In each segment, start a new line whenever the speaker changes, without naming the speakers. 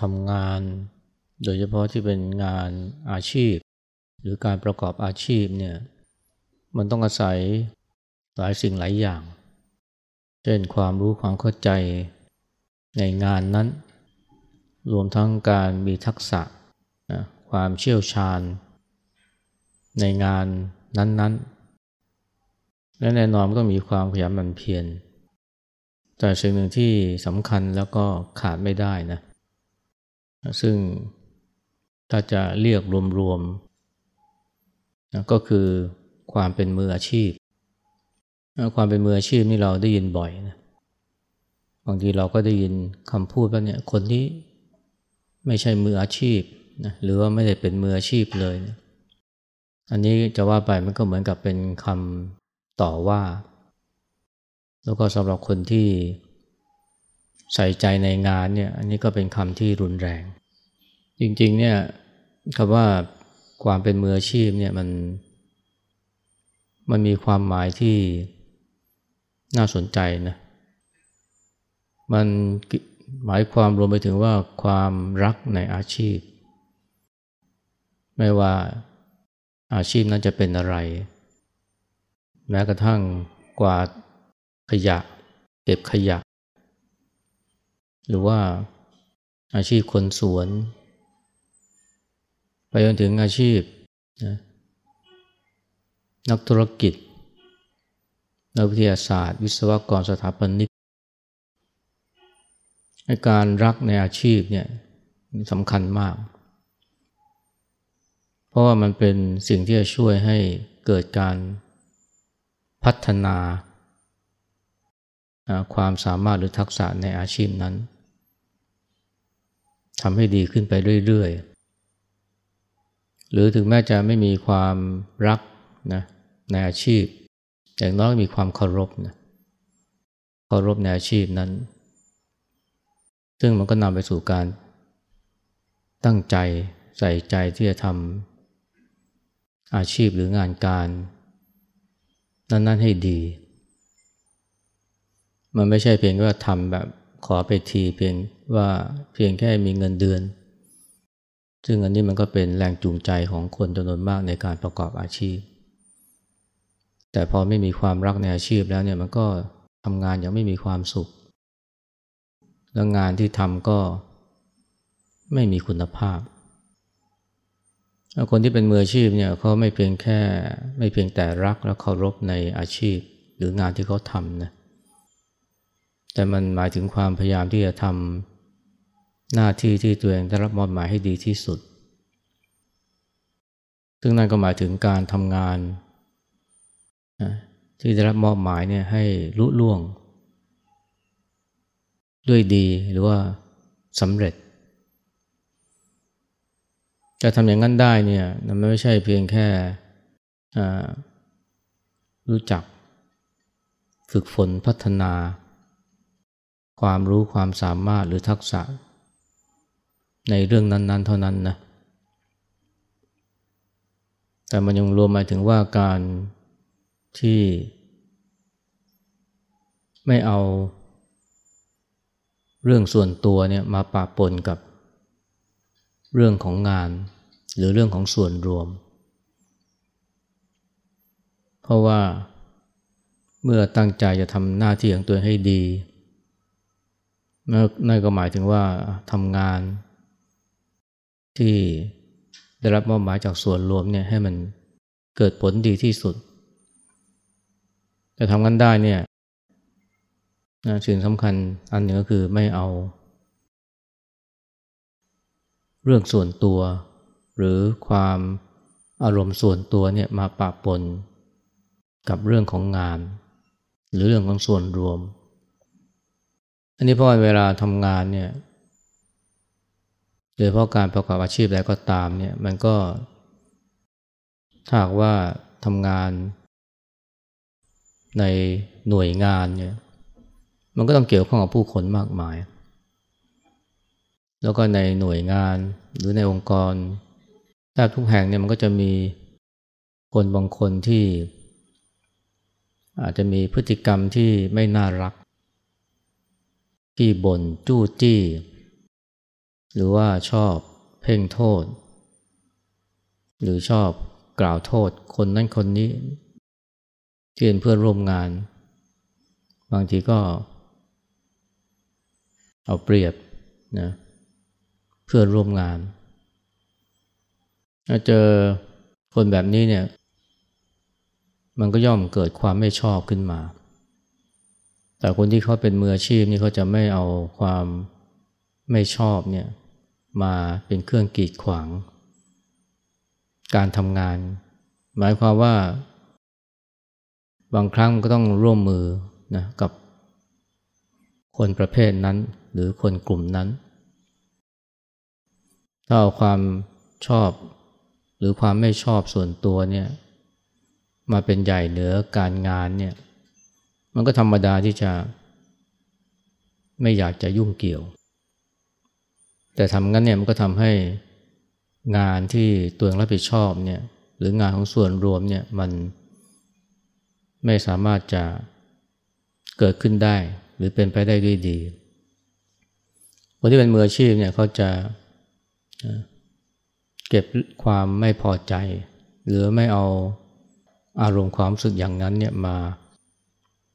ทำงาน โดยเฉพาะที่เป็นงานอาชีพ หรือการประกอบอาชีพเนี่ยมันต้องอาศัยหลายสิ่งหลายอย่าง เช่นความรู้ความเข้าใจในงานนั้น รวมทั้งการมีทักษะความเชี่ยวชาญ ในงานนั้นๆ และแน่นอนก็มีความขยันหมั่นเพียรแต่สิ่งหนึ่งที่สำคัญแล้วก็ขาดไม่ได้นะ ซึ่งถ้าจะเรียกรวมๆนะก็คือความเป็นมืออาชีพ ความเป็นมืออาชีพนี่เราได้ยินบ่อยนะบางทีเราก็ได้ยินคำพูดว่าเนี่ยคนที่ไม่ใช่มืออาชีพนะหรือว่าไม่ได้เป็นมืออาชีพเลยนะอันนี้จะว่าไปมันก็เหมือนกับเป็นคำต่อว่า แล้วก็สำหรับคนที่ ใส่ใจในงานเนี่ยอันนี้ก็เป็นคำที่รุนแรง จริงๆเนี่ยคำว่าความเป็นมืออาชีพเนี่ยมันมันมีความหมายที่น่าสนใจนะมันหมายความรวมไปถึงว่าความรักในอาชีพ ไม่ว่าอาชีพนั้นจะเป็นอะไร แม้กระทั่งกวาดขยะ เก็บขยะ หรือว่าอาชีพคนสวน ไปจนถึงอาชีพนะนักธุรกิจ นักวิทยาศาสตร์ วิศวกรสถาปนิกการรักในอาชีพเนี่ยสำคัญมาก เพราะว่ามันเป็นสิ่งที่จะช่วยให้เกิดการพัฒนาความสามารถหรือทักษะในอาชีพนั้น ทำให้ดีขึ้นไปเรื่อยๆ หรือถึงแม้จะไม่มีความรักนะในอาชีพ อย่างน้อยมีความเคารพนะเคารพในอาชีพนั้น ซึ่งมันก็นำไปสู่การตั้งใจใส่ใจที่จะทำอาชีพหรืองานการ นั้น ๆ ให้ดี มันไม่ใช่เพียงว่าทำแบบขอไปทีเพียง ว่าเพียงแค่มีเงินเดือน ซึ่งอันนี้มันก็เป็นแรงจูงใจของคนจำนวนมากในการประกอบอาชีพ แต่พอไม่มีความรักในอาชีพแล้วเนี่ยมันก็ทำงานย่างไม่มีความสุข แล้วงานที่ทำก็ไม่มีคุณภาพ คนที่เป็นมืออาชีพเนี่ยเขาไม่เพียงแค่ไม่เพียงแต่รักและเคารพในอาชีพ หรืองานที่เขาทำนะแต่มันหมายถึงความพยายามที่จะทำ หน้าที่ที่ตัวเองได้รับมอบหมายให้ดีที่สุด ซึ่งนั่นก็หมายถึงการทำงานที่ได้รับมอบหมายเนี่ยให้ลุล่วง ด้วยดีหรือว่าสำเร็จ จะทำอย่างนั้นได้เนี่ยมันไม่ใช่เพียงแค่รู้จัก ฝึกฝนพัฒนา ความรู้ความสามารถหรือทักษะ ในเรื่องนั้น ๆ เท่านั้นนะ แต่มันยังรวมหมายถึงว่าการที่ไม่เอาเรื่องส่วนตัวเนี่ยมาปะปนกับเรื่องของงาน หรือเรื่องของส่วนรวม เพราะว่าเมื่อตั้งใจจะทำหน้าที่ของตัวให้ดีนั่นก็หมายถึงว่าทำงาน ที่ได้รับมอบหมายจากส่วนรวมเนี่ยให้มันเกิดผลดีที่สุดจะทำกันได้เนี่ยนะสิ่งสำคัญอันหนึ่งก็คือไม่เอา เรื่องส่วนตัว หรือความอารมณ์ส่วนตัวเนี่ยมาปะปนกับเรื่องของงาน หรือเรื่องของส่วนรวม อันนี้เพราะเวลาทำงานเนี่ย ดยเฉพาะการประกอบอาชีพอะไรก็ตามเนี่ยมันก็ถ้าหากว่าทำงานในหน่วยงานเนี่ยมันก็ต้องเกี่ยวข้องกับผู้คนมากมาย แล้วก็ในหน่วยงานหรือในองค์กรแทบทุกแห่งเนี่ยมันก็จะมีคนบางคนที่ อาจจะมีพฤติกรรมที่ไม่น่ารัก ที่บ่นจู้จี้ หรือว่าชอบเพ่งโทษ หรือชอบกล่าวโทษคนนั้นคนนี้ที่เป็นเพื่อนร่วมงาน บางทีก็ เอาเปรียบนะเพื่อนร่วมงานถ้าเจอคนแบบนี้เนี่ย มันก็ย่อมเกิดความไม่ชอบขึ้นมา แต่คนที่เขาเป็นมืออาชีพนี่เขาจะไม่เอาความไม่ชอบเนี่ย มาเป็นเครื่องกีดขวาง การทำงาน หมายความว่า บางครั้งก็ต้องร่วมมือนะกับคนประเภทนั้นหรือคนกลุ่มนั้น ถ้าเอาความชอบหรือความไม่ชอบส่วนตัวเนี่ยมาเป็นใหญ่เหนือการงานเนี่ยมันก็ธรรมดาที่จะไม่อยากจะยุ่งเกี่ยว แต่ทำงั้นเนี่ยมันก็ทำให้งานที่ตัวเองรับผิดชอบเนี่ยหรืองานของส่วนรวมเนี่ยมันไม่สามารถจะเกิดขึ้นได้ หรือเป็นไปได้ด้วยดี คนที่เป็นมืออาชีพเนี่ยเขาจะเก็บความไม่พอใจ หรือไม่เอาอารมณ์ความรู้สึกอย่างนั้นเนี่ยมา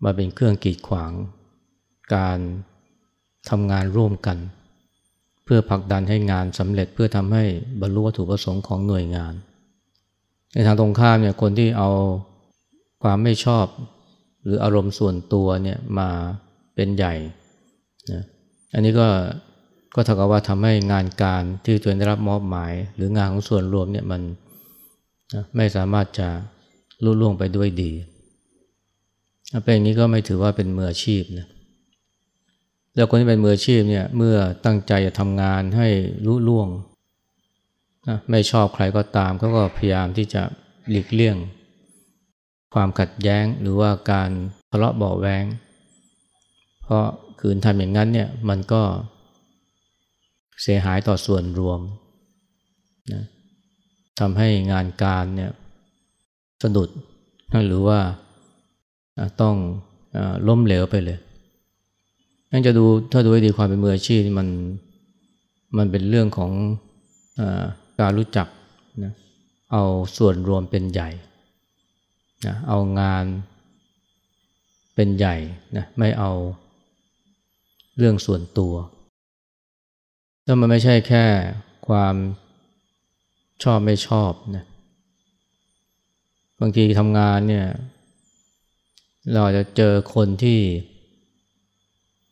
มาเป็นเครื่องกีดขวาง การทำงานร่วมกัน เพื่อผลักดันให้งานสำเร็จเพื่อทำให้บรรลุวัตถุประสงค์ของหน่วยงาน ในทางตรงข้ามเนี่ยคนที่เอาความไม่ชอบ หรืออารมณ์ส่วนตัวเนี่ยมาเป็นใหญ่นะอันนี้ก็ก็เท่ากับว่าทำให้งานการที่ตัวเองได้รับมอบหมาย หรืองานของส่วนรวมเนี่ยมันนะไม่สามารถจะลุล่วงไปด้วยดีถ้าเป็นอย่างนี้ก็ไม่ถือว่าเป็นมืออาชีพนะ แล้วคนที่เป็นมืออาชีพเนี่ยเมื่อตั้งใจจะทำงานให้ลุล่วงนะไม่ชอบใครก็ตามเขาก็พยายามที่จะหลีกเลี่ยง ความขัดแย้งหรือว่าการทะเลาะเบาแวงเพราะคืนทำอย่างนั้นเนี่ยมันก็เสียหายต่อส่วนรวมนะทำให้งานการเนี่ยสะดุดหรือว่าต้องล้มเหลวไปเลย นั่นจะดูถ้าดูให้ดีความเป็นมืออาชีพมันมันเป็นเรื่องของอการรู้จักนะเอาส่วนรวมเป็นใหญ่นะเอางานเป็นใหญ่นะไม่เอาเรื่องส่วนตัวถ้ามันไม่ใช่แค่ความชอบไม่ชอบนะบางทีทำงานเนี่ยเราจะเจอคนที่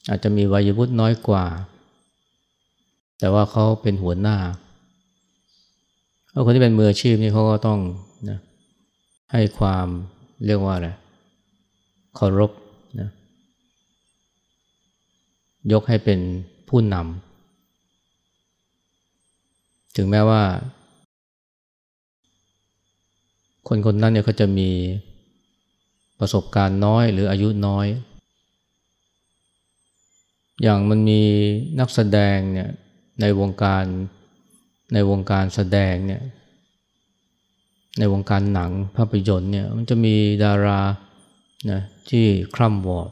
อาจจะมีวัยวุฒิน้อยกว่า แต่ว่าเขาเป็นหัวหน้าคนที่เป็นมืออาชีพนี่เขาก็ต้องนะให้ความเรียกว่าอะไรเคารพนะยกให้เป็นผู้นำถึงแม้ว่า คนคนนั้นเนี่ยเขาจะมีประสบการณ์น้อยหรืออายุน้อย อย่างมันมีนักแสดงเนี่ยในวงการในวงการแสดงเนี่ยในวงการหนังภาพยนตร์เนี่ยมันจะมีดารานะที่คร่ำวอด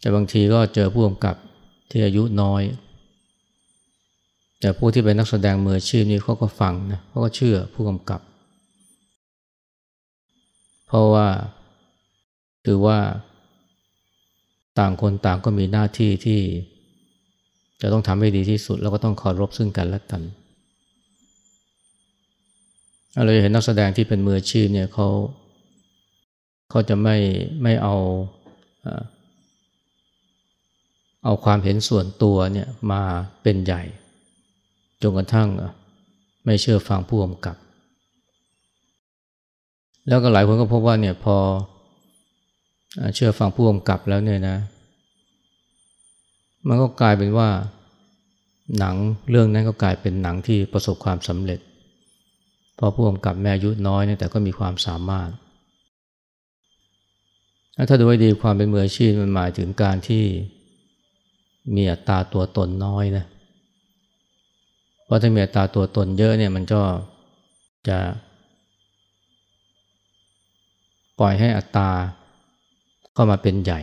แต่บางทีก็เจอผู้กำกับที่อายุน้อย แต่ผู้ที่เป็นนักแสดงมืออาชีพนี่เขาก็ฟังนะเขาก็เชื่อผู้กำกับ เพราะว่าถือว่า ต่างคนต่างก็มีหน้าที่ที่ จะต้องทำให้ดีที่สุด แล้วก็ต้องเคารพซึ่งกันและกันเราจะเห็นนักแสดงที่เป็นมืออาชีพเนี่ยเขาเขาจะไม่ไม่เอาเอาความเห็นส่วนตัวเนี่ยมาเป็นใหญ่จนกระทั่งไม่เชื่อฟังผู้กำกับ แล้วก็หลายคนก็พบว่าเนี่ยพอ เชื่อฟังผู้กำกับแล้วเนี่ยนะ มันก็กลายเป็นว่า หนังเรื่องนั้นก็กลายเป็นหนังที่ประสบความสำเร็จ เพราะผู้กำกับแม่อายุน้อยเนี่ยแต่ก็มีความสามารถ ถ้าดูให้ดีความเป็นมืออาชีพมันหมายถึงการที่มีอัตราตัวตนน้อยนะเพราะถ้ามีอัตราตัวตนเยอะเนี่ยมันก็จะ ปล่อยให้อัตรา เข้ามาเป็นใหญ่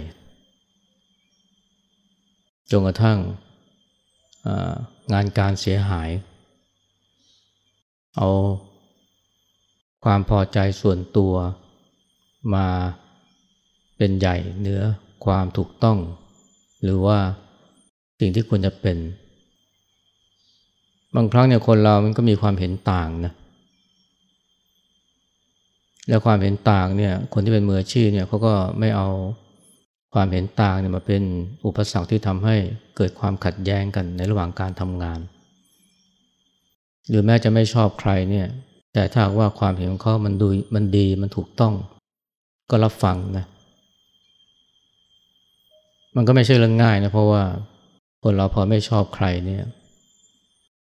จนกระทั่งงานการเสียหาย เอาความพอใจส่วนตัวมาเป็นใหญ่เหนือความถูกต้อง หรือว่าสิ่งที่ควรจะเป็น บางครั้งเนี่ยคนเรามันก็มีความเห็นต่างนะ แล้วความเห็นต่างเนี่ยคนที่เป็นมืออาชีพเนี่ยเขาก็ไม่เอาความเห็นต่างเนี่ยมาเป็นอุปสรรคที่ทำให้เกิดความขัดแย้งกันในระหว่างการทำงาน หรือแม้จะไม่ชอบใครเนี่ยแต่ถ้าว่าความเห็นของเขามันดูมันดีมันถูกต้อง ก็รับฟังนะมันก็ไม่ใช่เรื่องง่ายนะเพราะว่าคนเราพอไม่ชอบใครเนี่ย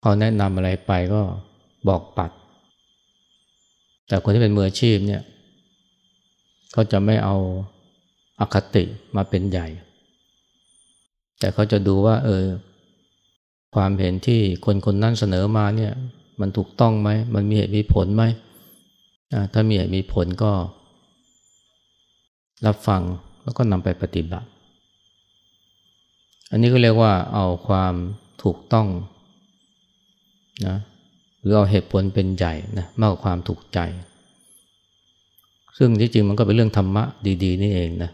เขาแนะนำอะไรไปก็บอกปัด แต่คนที่เป็นมืออาชีพเนี่ยเขาจะไม่เอาอคติมาเป็นใหญ่ แต่เขาจะดูว่า เออ ความเห็นที่คนคนนั้นเสนอมาเนี่ย มันถูกต้องไหม มันมีเหตุมีผลไหมถ้ามีเหตุมีผลก็ รับฟังแล้วก็นำไปปฏิบัติ อันนี้ก็เรียกว่าเอาความถูกต้องนะ หรือเอาเหตุผลเป็นใหญ่นะมากกว่าความถูกใจ ซึ่งที่จริงมันก็เป็นเรื่องธรรมะดี ๆ นี่เองนะ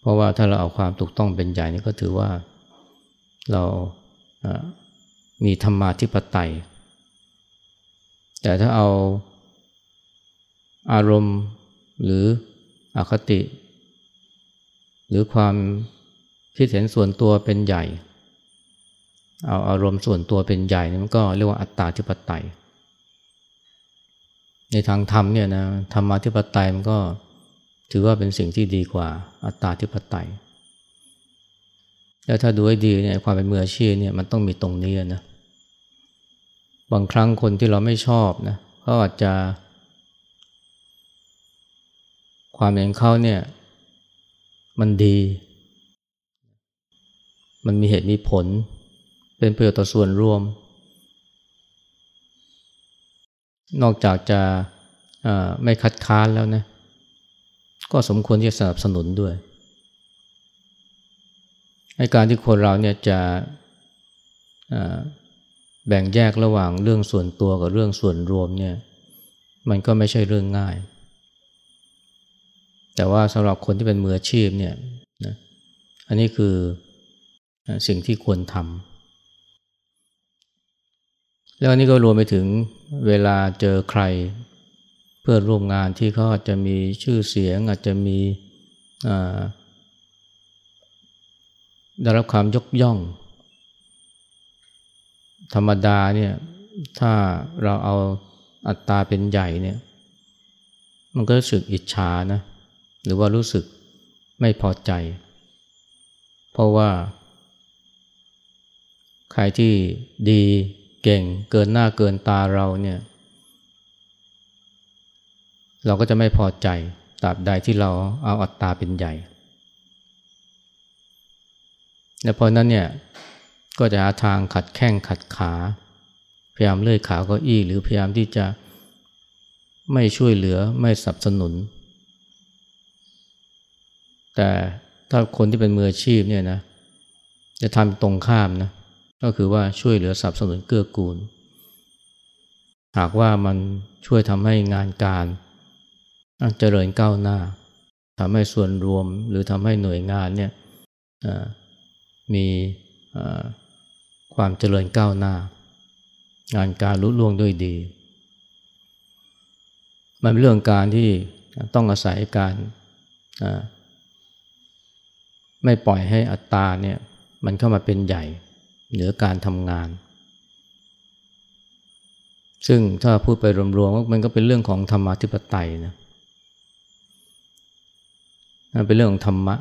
เพราะว่าถ้าเราเอาความถูกต้องเป็นใหญ่นี่ก็ถือว่าเรามีธรรมาธิปไตย แต่ถ้าเอาอารมณ์หรืออคติ หรือความคิดเห็นส่วนตัวเป็นใหญ่ เอาอารมณ์ส่วนตัวเป็นใหญ่นี่มันก็เรียกว่าอัตตาธิปไตย ในทางธรรมเนี่ยนะธรรมาธิปไตยมันก็ถือว่าเป็นสิ่งที่ดีกว่าอัตตาธิปไตยแล้วถ้าดูให้ดีเนี่ยความเป็นมืออาชีพเนี่ยมันต้องมีตรงนี้นะบางครั้งคนที่เราไม่ชอบนะเขาอาจจะ ความเห็นเขาเนี่ย มันดี มันมีเหตุมีผล เป็นประโยชน์ต่อส่วนรวม นอกจากจะไม่คัดค้านแล้วนะก็สมควรที่จะสนับสนุนด้วยในการที่คนเราเนี่ยจะแบ่งแยกระหว่างเรื่องส่วนตัวกับเรื่องส่วนรวมเนี่ยมันก็ไม่ใช่เรื่องง่าย แต่ว่าสำหรับคนที่เป็นมืออาชีพเนี่ยนะอันนี้คือสิ่งที่ควรทำ แล้วอันนี้ก็รวมไปถึงเวลาเจอใคร เพื่อร่วมงานที่เขาอาจจะมีชื่อเสียง อาจจะมีได้รับความยกย่อง ธรรมดาเนี่ยถ้าเราเอาอัตตาเป็นใหญ่เนี่ย มันก็รู้สึกอิจฉานะ หรือว่ารู้สึกไม่พอใจ เพราะว่า ใครที่ดี เก่งเกินหน้าเกินตาเราเนี่ย เราก็จะไม่พอใจตราบใดที่เราเอาอัตตาเป็นใหญ่และเพราะนั้นเนี่ยก็จะหาทางขัดแข้งขัดขา พยายามเลื่อยขาเก้าอี้ หรือพยายามที่จะไม่ช่วยเหลือไม่สนับสนุน แต่ถ้าคนที่เป็นมืออาชีพเนี่ยนะจะทำตรงข้ามนะ ก็คือว่าช่วยเหลือสนับสนุนเกื้อกูล หากว่ามันช่วยทำให้งานการเจริญก้าวหน้าทำให้ส่วนรวมหรือทำให้หน่วยงานเนี่ยมีความเจริญก้าวหน้า งานการลุล่วงด้วยดี มันเป็นเรื่องการที่ต้องอาศัยการไม่ปล่อยให้อัตตาเนี่ยมันเข้ามาเป็นใหญ่ เหนือการทำงาน ซึ่งถ้าพูดไปรวมๆมันก็เป็นเรื่องของธรรมาธิปไตยนะเป็นเรื่องของธรรมะ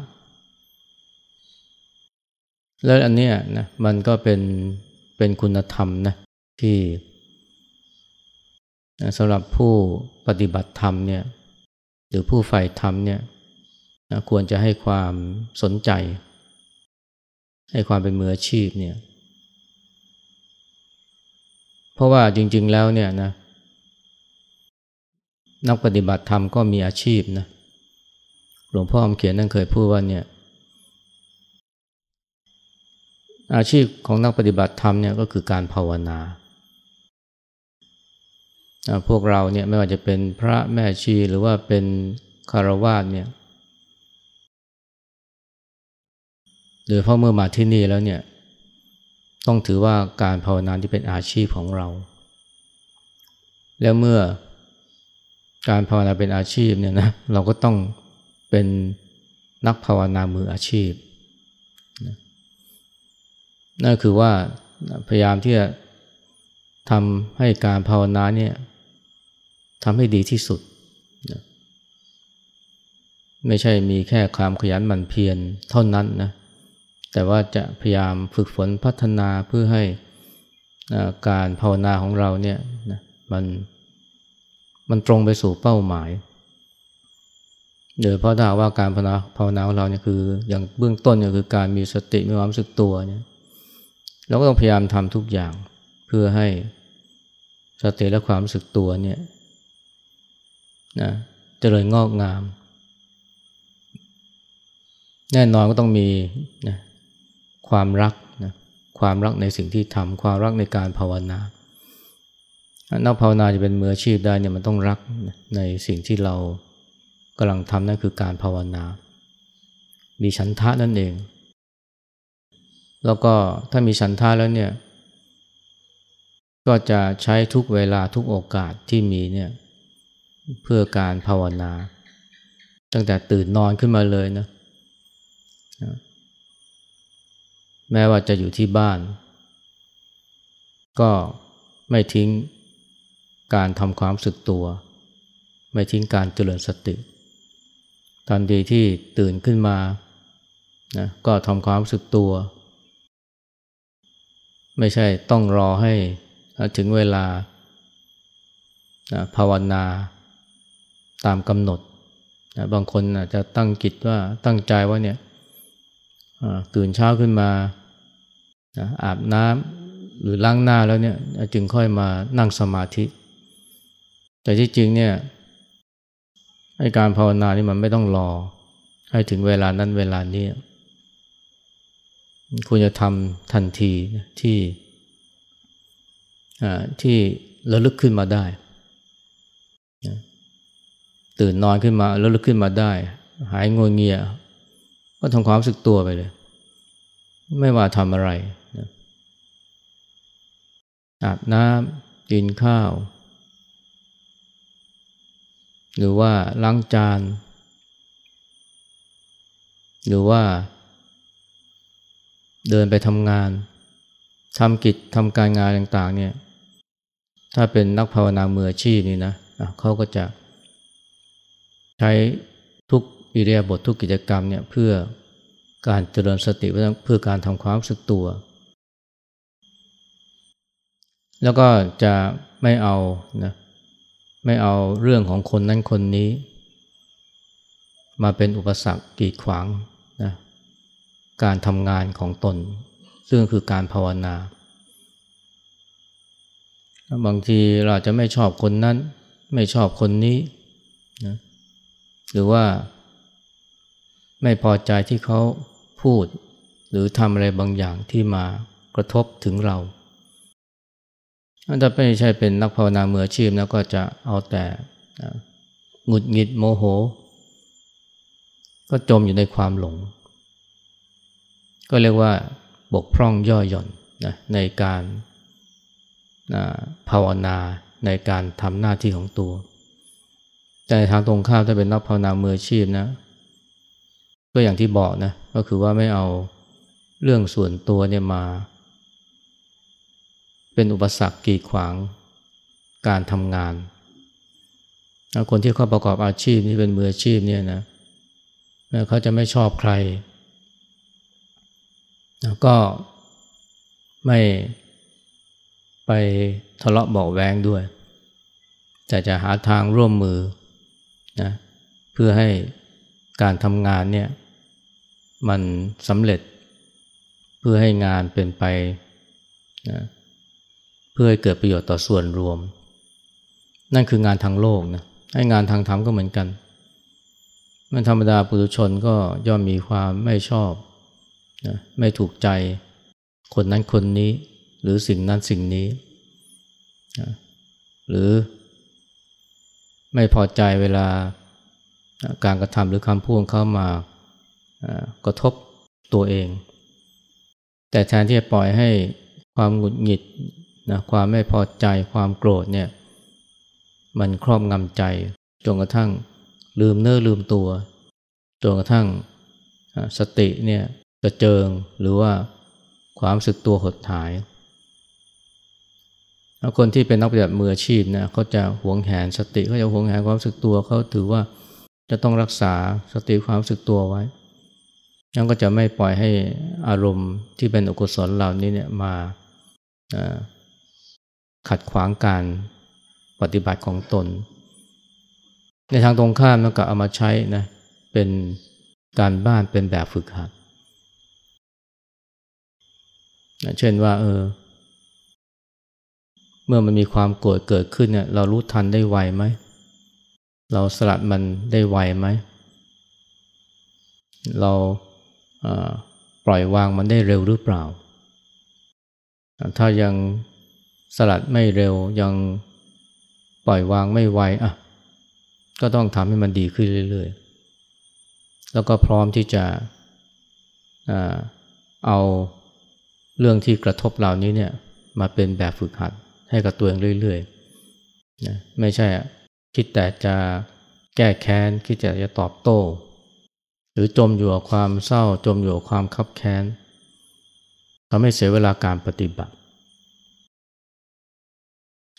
แล้วอันนี้นะมันก็เป็นเป็นคุณธรรมนะที่สำหรับผู้ปฏิบัติธรรมเนี่ยหรือผู้ใฝ่ธรรมเนี่ยควรจะให้ความสนใจ ให้ความเป็นมืออาชีพเนี่ย ราะว่าจริง ๆ แล้วเนี่ยนะ นักปฏิบัติธรรมก็มีอาชีพนะหลวงพ่ออมเขียนนั่นเคยพูดว่าเนี่ยอาชีพของนักปฏิบัติธรรมเนี่ยก็คือการภาวนา พวกเราเนี่ยไม่ว่าจะเป็นพระแม่ชีหรือว่าเป็นคารวาสเนี่ยหรือเพราะเมื่อมาที่นี่แล้วเนี่ย ต้องถือว่าการภาวนาที่เป็นอาชีพของเรา แล้วเมื่อการภาวนาเป็นอาชีพเนี่ยนะเราก็ต้องเป็นนักภาวนามืออาชีพนั่นคือว่าพยายามที่จะทำให้การภาวนาเนี่ยทำให้ดีที่สุด ไม่ใช่มีแค่ความขยันหมั่นเพียรเท่านั้นนะ แต่ว่าจะพยายามฝึกฝนพัฒนาเพื่อให้การภาวนาของเราเนี่ยมันมันตรงไปสู่เป้าหมายโดยเพราะถ้าว่าการภาวนาภาวนาของเราเนี่ยคือ อย่างเบื้องต้นก็คือการมีสติมีความรู้สึกตัวเนี่ยเราก็ต้องพยายามทำทุกอย่างเพื่อให้สติและความรู้สึกตัวเนี่ยนะเจริญงอกงาม แน่นอนก็ต้องมีนะ ความรักนะความรักในสิ่งที่ทำความรักในการภาวนานักภาวนาจะเป็นมืออาชีพได้เนี่ยมันต้องรักในสิ่งที่เรากำลังทำนั่นคือการภาวนา มีฉันทะนั่นเอง แล้วก็ถ้ามีฉันทะแล้วเนี่ย ก็จะใช้ทุกเวลาทุกโอกาสที่มีเนี่ยเพื่อการภาวนา ตั้งแต่ตื่นนอนขึ้นมาเลยนะ แม้ว่าจะอยู่ที่บ้าน ก็ไม่ทิ้งการทำความสึกตัว ไม่ทิ้งการเจริญสติทันทีที่ตื่นขึ้นมานะก็ทำความสึกตัว ไม่ใช่ต้องรอให้ถึงเวลาภาวนาตามกำหนดนะบางคนอาจจะตั้งกิจว่าตั้งใจว่าเนี่ยตื่นเช้าขึ้นมา อาบน้ำหรือล้างหน้าแล้วเนี่ยจึงค่อยมานั่งสมาธิ แต่ที่จริงเนี่ยให้การภาวนานี่มันไม่ต้องรอ ให้ถึงเวลานั้นเวลานี้คุณจะทำทันทีที่ที่ระลึกขึ้นมาได้ตื่นนอนขึ้นมาแล้วลึกขึ้นมาได้ หายงวงเงีย ก็ทำความรู้สึกตัวไปเลย ไม่ว่าทำอะไร อาบน้ำกินข้าว หรือว่าล้างจาน หรือว่า เดินไปทำงานทำกิจทำการงานต่างๆเนี่ยถ้าเป็นนักภาวนามืออาชีพนี่นะเขาก็จะใช้ทุกอิเดียบททุกกิจกรรมเนี่ยเพื่อการเจริญสติเพื่อการทำความรู้สึกตัว แล้วก็จะไม่เอานะไม่เอาเรื่องของคนนั้นคนนี้ มาเป็นอุปสรรคกีดขวางนะการทำงานของตน ซึ่งคือการภาวนา บางทีเราจะไม่ชอบคนนั้น ไม่ชอบคนนี้นะหรือว่าไม่พอใจที่เขาพูด หรือทำอะไรบางอย่างที่มากระทบถึงเรา ถ้าไม่ใช่เป็นนักภาวนามืออาชีพนะก็จะเอาแต่หงุดหงิดโมโห ก็จมอยู่ในความหลง ก็เรียกว่าบกพร่องย่อหย่อนนะในการนะภาวนาในการทำหน้าที่ของตัว แต่ทางตรงข้ามถ้าเป็นนักภาวนามืออาชีพนะก็อย่างที่บอกนะก็คือว่าไม่เอาเรื่องส่วนตัวเนี่ยมา เป็นอุปสรรคกีดขวางการทำงาน คนที่เขาประกอบอาชีพที่เป็นมืออาชีพเนี่ยนะเขาจะไม่ชอบใคร แล้วก็ไม่ไปทะเลาะเบาแวงด้วย แต่จะหาทางร่วมมือนะเพื่อให้การทำงานเนี่ยมันสำเร็จเพื่อให้งานเป็นไปนะ พื่อให้เกิดประโยชน์ต่อส่วนรวม นั่นคืองานทางโลกนะให้งานทางธรรมก็เหมือนกัน มันธรรมดาปุถุชนก็ย่อมมีความไม่ชอบนะไม่ถูกใจ คนนั้นคนนี้ หรือสิ่งนั้นสิ่งนี้หรือไม่พอใจเวลาการกระทำหรือคำพูดเข้ามากระทบตัวเอง แต่แทนที่จะปล่อยให้ความหงุดหงิด นะความไม่พอใจความโกรธเนี่ยมันครอบงำใจจนกระทั่งลืมเนื้อลืมตัวจนกระทั่งสติเนี่ยกระเจิงหรือว่าความสึกตัวหดหายแล้วคนที่เป็นนักปฏิบัติมืออาชีพนะเขาจะหวงแหนสติเขาจะหวงแหนความสึกตัวเขาถือว่าจะต้องรักษาสติความสึกตัวไว้ยังก็จะไม่ปล่อยให้อารมณ์ที่เป็นอกุศลเหล่านี้เนี่ยมา ขัดขวางการปฏิบัติของตน ในทางตรงข้ามมันก็เอามาใช้นะเป็นการบ้านเป็นแบบฝึกหัดเช่นว่าเออ เมื่อมันมีความโกรธเกิดขึ้นเนี่ย เรารู้ทันได้ไวไหม เราสลัดมันได้ไวไหม เราปล่อยวางมันได้เร็วหรือเปล่า ถ้ายัง สลัดไม่เร็วยังปล่อยวางไม่ไวอะก็ต้องทำให้มันดีขึ้นเรื่อยๆ แล้วก็พร้อมที่จะเอาเรื่องที่กระทบเหล่านี้เนี่ยมาเป็นแบบฝึกหัดให้กับตัวเองเรื่อยๆนะไม่ใช่คิดแต่จะแก้แค้นคิดแต่จะตอบโต้ หรือจมอยู่กับความเศร้าจมอยู่กับความคับแค้นทำให้เสียเวลาการปฏิบัติ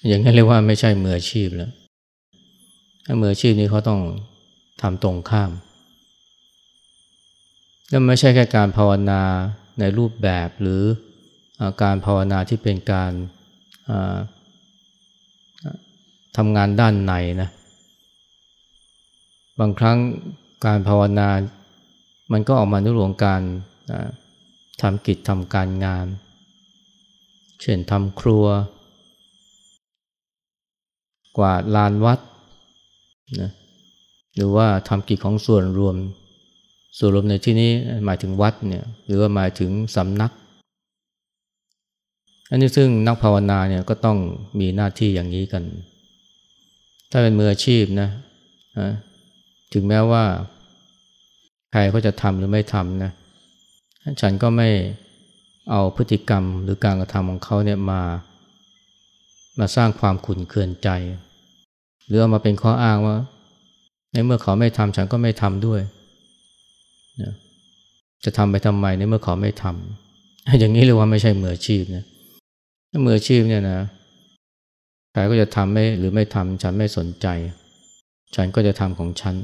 อย่างนี้เรียกว่าไม่ใช่มืออาชีพแล้วถ้ามืออาชีพนี้เขาต้องทำตรงข้าม แล้วไม่ใช่แค่การภาวนาในรูปแบบหรือการภาวนาที่เป็นการทำงานด้านในนะ บางครั้งการภาวนามันก็ออกมาในหลวงการทำกิจทำการงาน เช่นทำครัว กวาดลานวัดนะหรือว่าทำกิจของส่วนรวม ส่วนรวมในที่นี้หมายถึงวัดเนี่ยหรือว่าหมายถึงสำนัก อันนี้ซึ่งนักภาวนาเนี่ยก็ต้องมีหน้าที่อย่างนี้กัน ถ้าเป็นมืออาชีพนะถึงแม้ว่าใครเขาจะทำหรือไม่ทำนะฉันก็ไม่เอาพฤติกรรมหรือการกระทำของเขาเนี่ยมา มาสร้างความขุ่นเคืองใจ หรือเอามาเป็นข้ออ้างว่า ในเมื่อเขาไม่ทำฉันก็ไม่ทำด้วยจะทำไปทำไมในเมื่อเขาไม่ทำอย่างนี้เรียกว่าไม่ใช่มืออาชีพนะมืออาชีพเนี่ยนะใครก็จะทำไม่หรือไม่ทำฉันไม่สนใจ ฉันก็จะทำของฉัน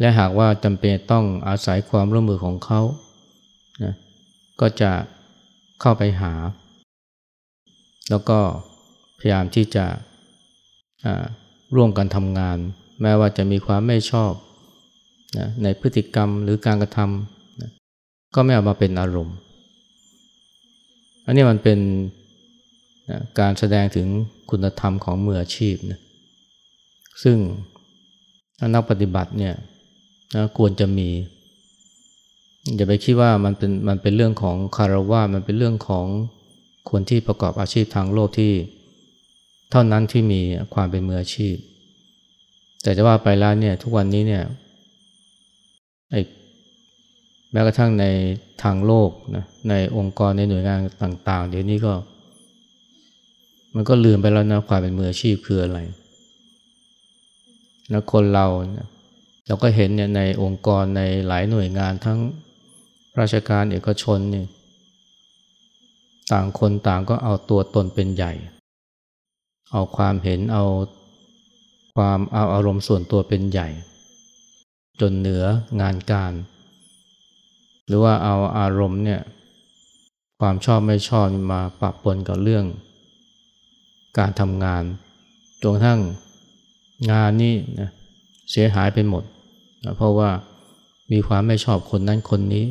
และหากว่าจำเป็นต้องอาศัยความร่วมมือของเขานะก็จะเข้าไปหา แล้วก็พยายามที่จะร่วมกันทำงาน แม้ว่าจะมีความไม่ชอบนะในพฤติกรรมหรือการกระทำนะก็ไม่เอามาเป็นอารมณ์ อันนี้มันเป็นนะการแสดงถึงคุณธรรมของมืออาชีพนะซึ่งนักปฏิบัติเนี่ยนะควรจะมีอย่าไปคิดว่ามันเป็นมันเป็นเรื่องของคารวะมันเป็นเรื่องของ คนที่ประกอบอาชีพทางโลกที่ เท่านั้นที่มีความเป็นมืออาชีพ แต่จะว่าไปแล้วเนี่ยทุกวันนี้เนี่ยไอแม้กระทั่งในทางโลกนะในองค์กรในหน่วยงานต่าง ๆ เดี๋ยวนี้ก็ มันก็ลืมไปแล้วนะความเป็นมืออาชีพคืออะไรแล้วคนเราเราก็เห็นเนี่ยในองค์กรในหลายหน่วยงานทั้งราชการเอกชนเนี่ย ต่างคนต่างก็เอาตัวตนเป็นใหญ่ เอาความเห็นเอาความเอาอารมณ์ส่วนตัวเป็นใหญ่ จนเหนืองานการ หรือว่าเอาอารมณ์เนี่ยความชอบไม่ชอบมาปะปนกับเรื่อง การทำงานจนกระทั่งงานนี่นะเสียหายไปหมดนะเพราะว่ามีความไม่ชอบคนนั้นคนนี้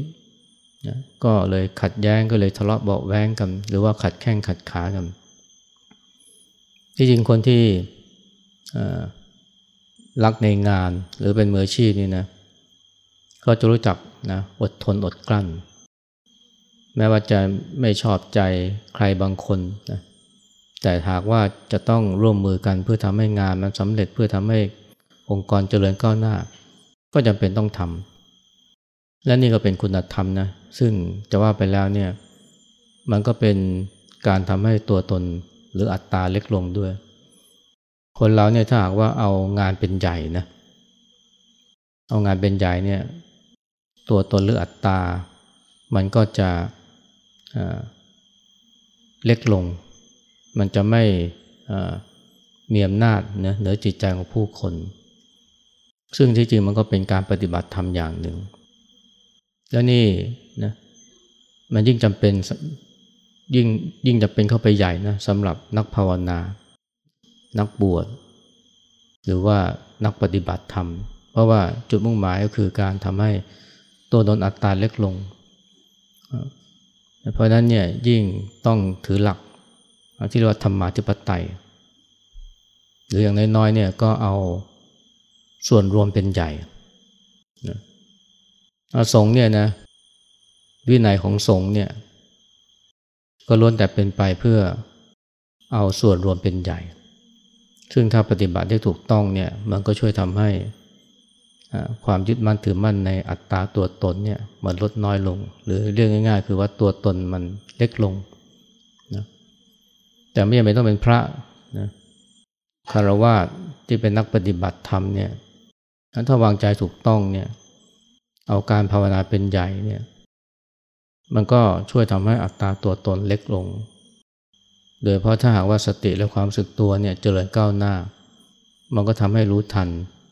นะก็เลยขัดแย้งก็เลยทะเลาะเบาแว้งกัน หรือว่าขัดแข้งขัดขากันที่จริงคนที่รักในงานหรือเป็นมืออาชีพนี่นะก็จะรู้จักนะอดทนอดกลั้น แม้ว่าจะไม่ชอบใจใครบางคนนะแต่หากว่าจะต้องร่วมมือกันเพื่อทำให้งานมันสำเร็จเพื่อทำให้องค์กรเจริญก้าวหน้า ก็จำเป็นต้องทำและนี่ก็เป็นคุณธรรมนะ ซึ่งจะว่าไปแล้วเนี่ยมันก็เป็นการทำให้ตัวตนหรืออัตราเล็กลงด้วย คนเราเนี่ยถ้าหากว่าเอางานเป็นใหญ่นะเอางานเป็นใหญ่เนี่ยตัวตนหรืออัตรามันก็จะเล็กลง มันจะไม่มีอำนาจเนะเหนือจิตใจของผู้คน ซึ่งที่จริงมันก็เป็นการปฏิบัติธรรมอย่างหนึ่ง แล้วนี่นะมันยิ่งจำเป็นยิ่งยิ่งจะเป็นเข้าไปใหญ่นะสำหรับนักภาวนา นักบวชหรือว่านักปฏิบัติธรรม เพราะว่าจุดมุ่งหมายก็คือการทำให้ตัวตนอัตตาเล็กลง เพราะนั้นเนี่ยยิ่งต้องถือหลักที่เรียกว่าธรรมาธิปไตย หรืออย่างน้อยๆเนี่ยก็เอาส่วนรวมเป็นใหญ่ สงเนี่ยนะวินัยของสงเนี่ย ก็ล้วนแต่เป็นไปเพื่อเอาส่วนรวมเป็นใหญ่ ซึ่งถ้าปฏิบัติได้ถูกต้องเนี่ย มันก็ช่วยทำให้ความยึดมั่นถือมั่นในอัตตาตัวตนเนี่ยมันลดน้อยลง หรือเรื่องง่าย ๆ คือว่าตัวตนมันเล็กลงนะแต่ไม่จำเป็นต้องเป็นพระนะคารวะที่เป็นนักปฏิบัติธรรมเนี่ยถ้าวางใจถูกต้องเนี่ย เอาการภาวนาเป็นใหญ่เนี่ย มันก็ช่วยทำให้อัตราตัวตนเล็กลง โดยเพราะถ้าหากว่าสติและความสึกตัวเนี่ยเจริญก้าวหน้า มันก็ทำให้รู้ทัน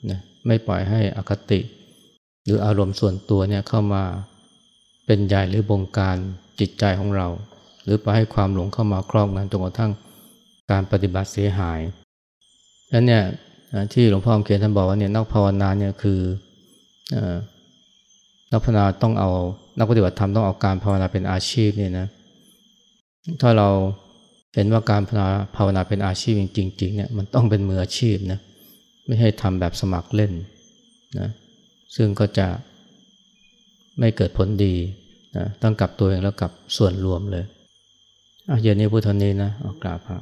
นะไม่ปล่อยให้อคติ หรืออารมณ์ส่วนตัวเนี่ยเข้ามาเป็นใหญ่หรือบงการจิตใจของเรา หรือปล่อยให้ความหลงเข้ามาครอบงำจนกระทั่งการปฏิบัติเสียหายและเนี่ยที่หลวงพ่อเขียนท่านบอกว่าเนี่ยนักภาวนาเนี่ยคือ นักภาวนาต้องเอา นักปฏิบัติธรรมต้องเอาการภาวนาเป็นอาชีพเนี่ยนะ ถ้าเราเห็นว่าการภาวนาาวนาเป็นอาชีพจริงๆเนี่ยมันต้องเป็นมืออาชีพนะ ไม่ให้ทำแบบสมัครเล่นนะ ซึ่งก็จะไม่เกิดผลดีนะต้องกับตัวเองแล้วกับส่วนรวมเลยอะเย็นนี้พุทธนี้นะออกกราบพระ